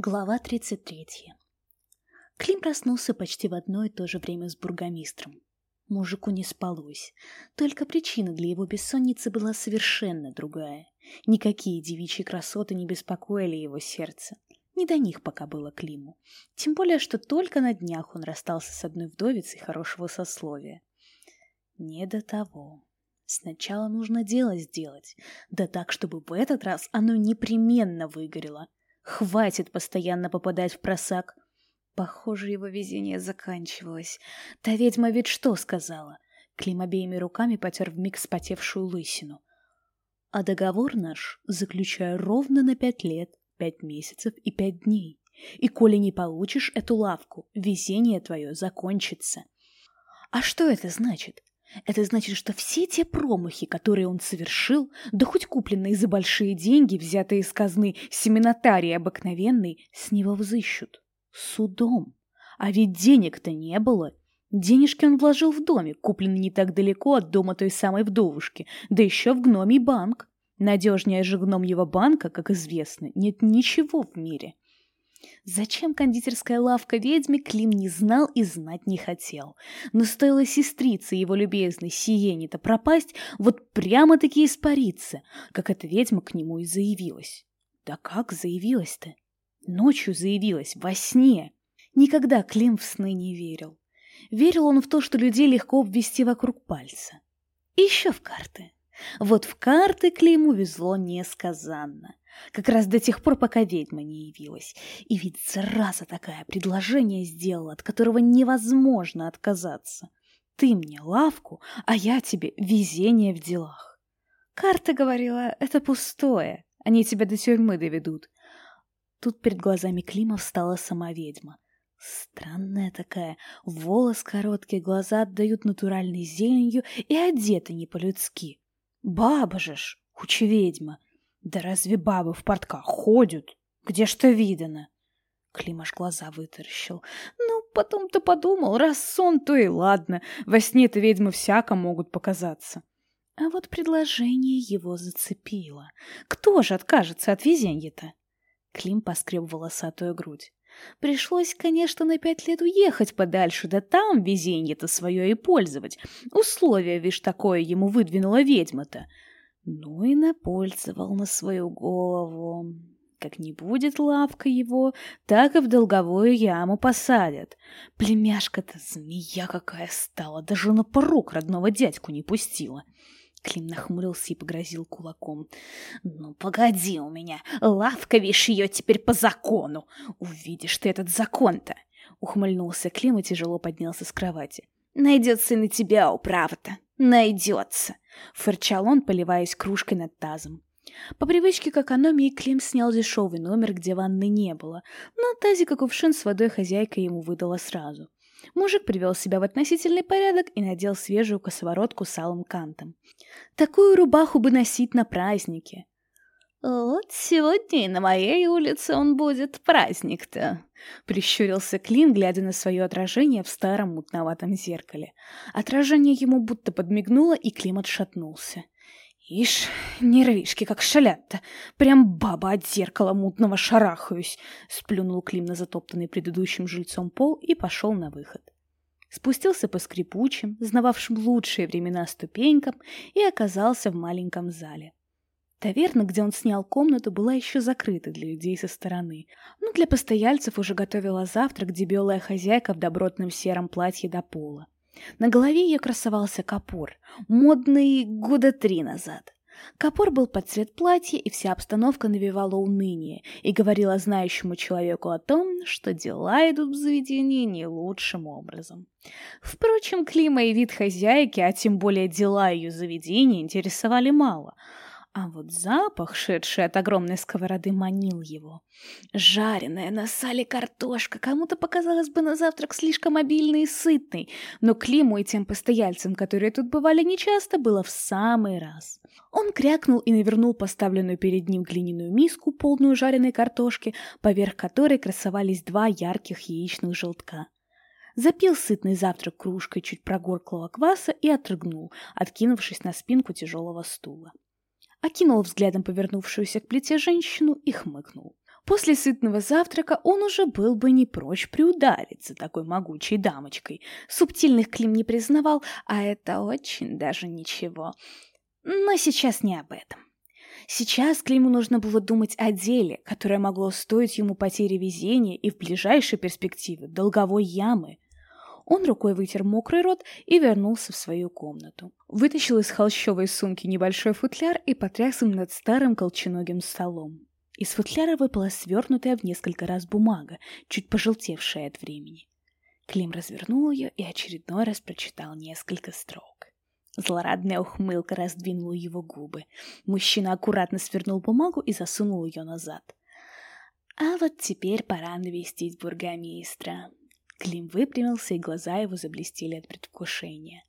Глава 33. Клим проснулся почти в одно и то же время с бургомистром. Мужику не спалось. Только причина для его бессонницы была совершенно другая. Никакие девичьи красоты не беспокоили его сердце. Не до них пока было Климу. Тем более, что только на днях он расстался с одной вдовицей хорошего сословия. Не до того. Сначала нужно дело сделать, да так, чтобы в этот раз оно непременно выгорело. Хватит постоянно попадать в просак. Похоже, его везение заканчивалось. Та ведьма ведь что сказала? Клим обеими руками потер вмиг спотевшую лысину. А договор наш заключаю ровно на пять лет, пять месяцев и пять дней. И коли не получишь эту лавку, везение твое закончится. А что это значит? Это значит, что все те промахи, которые он совершил, да хоть купленные за большие деньги, взятые из казны семенотарии обыкновенной, с него взыщут. Судом. А ведь денег-то не было. Денежки он вложил в домик, купленный не так далеко от дома той самой вдовушки, да еще в гномий банк. Надежнее же гномьего банка, как известно, нет ничего в мире. Зачем кондитерская лавка ведьме, Клим не знал и знать не хотел. Но стоило сестрице его любезной Сиене-то пропасть, вот прямо-таки испариться, как эта ведьма к нему и заявилась. Да как заявилась-то? Ночью заявилась, во сне. Никогда Клим в сны не верил. Верил он в то, что людей легко обвести вокруг пальца. И еще в карты. Вот в карты Климу везло несказанно. Как раз до тех пор, пока ведьма не явилась. И ведь зараза такая предложение сделала, от которого невозможно отказаться. Ты мне лавку, а я тебе везение в делах. Карта говорила, это пустое, они тебя до тюрьмы доведут. Тут перед глазами Клима встала сама ведьма. Странная такая, волос короткий, глаза отдают натуральной зеленью и одеты не по-людски. Баба же ж, куча ведьма. Да разве бабы в портках ходят? Где что видано? Климаш глаза вытаращил. Ну, потом-то подумал, раз сон, то и ладно. Во сне-то ведьмы всяко могут показаться. А вот предложение его зацепило. Кто же откажется от везенья-то? Клим поскреб волосатую грудь. Пришлось, конечно, на пять лет уехать подальше, да там везенье-то свое и пользовать. Условие, вишь, такое ему выдвинула ведьма-то. Ну и напользовал на свою голову. Как не будет лавка его, так и в долговую яму посадят. Племяшка-то змея какая стала, даже на порог родного дядьку не пустила. Клим нахмурился и погрозил кулаком. «Ну, погоди у меня, лавка, вишь, ее теперь по закону. Увидишь ты этот закон-то!» Ухмыльнулся Клим и тяжело поднялся с кровати. «Найдется и на тебя управа-то. Найдется!» Фырчал он, поливаясь кружкой над тазом. По привычке к экономии Клим снял дешевый номер, где ванны не было, но тазик и кувшин с водой хозяйка ему выдала сразу. Мужик привел себя в относительный порядок и надел свежую косоворотку с алым кантом. Такую рубаху бы носить на празднике. «Вот сегодня и на моей улице он будет праздник-то», — прищурился Клин, глядя на свое отражение в старом мутноватом зеркале. Отражение ему будто подмигнуло, и Клим отшатнулся. «Ишь, нервишки как шалят-то! Прям баба от зеркала мутного шарахаюсь!» — сплюнул Клим на затоптанный предыдущим жильцом пол и пошел на выход. Спустился по скрипучим, знававшим лучшие времена ступенькам, и оказался в маленьком зале. Таверна, где он снял комнату, была еще закрыта для людей со стороны, но для постояльцев уже готовила завтрак дебелая хозяйка в добротном сером платье до пола. На голове ее красовался капор, модный года три назад. Капор был под цвет платья, и вся обстановка навевала уныние и говорила знающему человеку о том, что дела идут в заведении не лучшим образом. Впрочем, клима и вид хозяйки, а тем более дела ее заведения, интересовали мало — а вот запах, шедший от огромной сковороды, манил его. Жареная на сале картошка кому-то показалась бы на завтрак слишком обильной и сытной, но Климу и тем постояльцам, которые тут бывали нечасто, было в самый раз. Он крякнул и навернул поставленную перед ним глиняную миску, полную жареной картошки, поверх которой красовались два ярких яичных желтка. Запил сытный завтрак кружкой чуть прогорклого кваса и отрыгнул, откинувшись на спинку тяжелого стула окинул взглядом повернувшуюся к плите женщину и хмыкнул. После сытного завтрака он уже был бы не прочь приудариться такой могучей дамочкой. Субтильных Клим не признавал, а это очень даже ничего. Но сейчас не об этом. Сейчас Климу нужно было думать о деле, которое могло стоить ему потери везения и в ближайшей перспективе долговой ямы. Он рукой вытер мокрый рот и вернулся в свою комнату. Вытащил из холщовой сумки небольшой футляр и потряс им над старым колченогим столом. Из футляра выпала свернутая в несколько раз бумага, чуть пожелтевшая от времени. Клим развернул ее и очередной раз прочитал несколько строк. Злорадная ухмылка раздвинула его губы. Мужчина аккуратно свернул бумагу и засунул ее назад. А вот теперь пора навестить бургомистра. Клим выпрямился, и глаза его заблестели от предвкушения.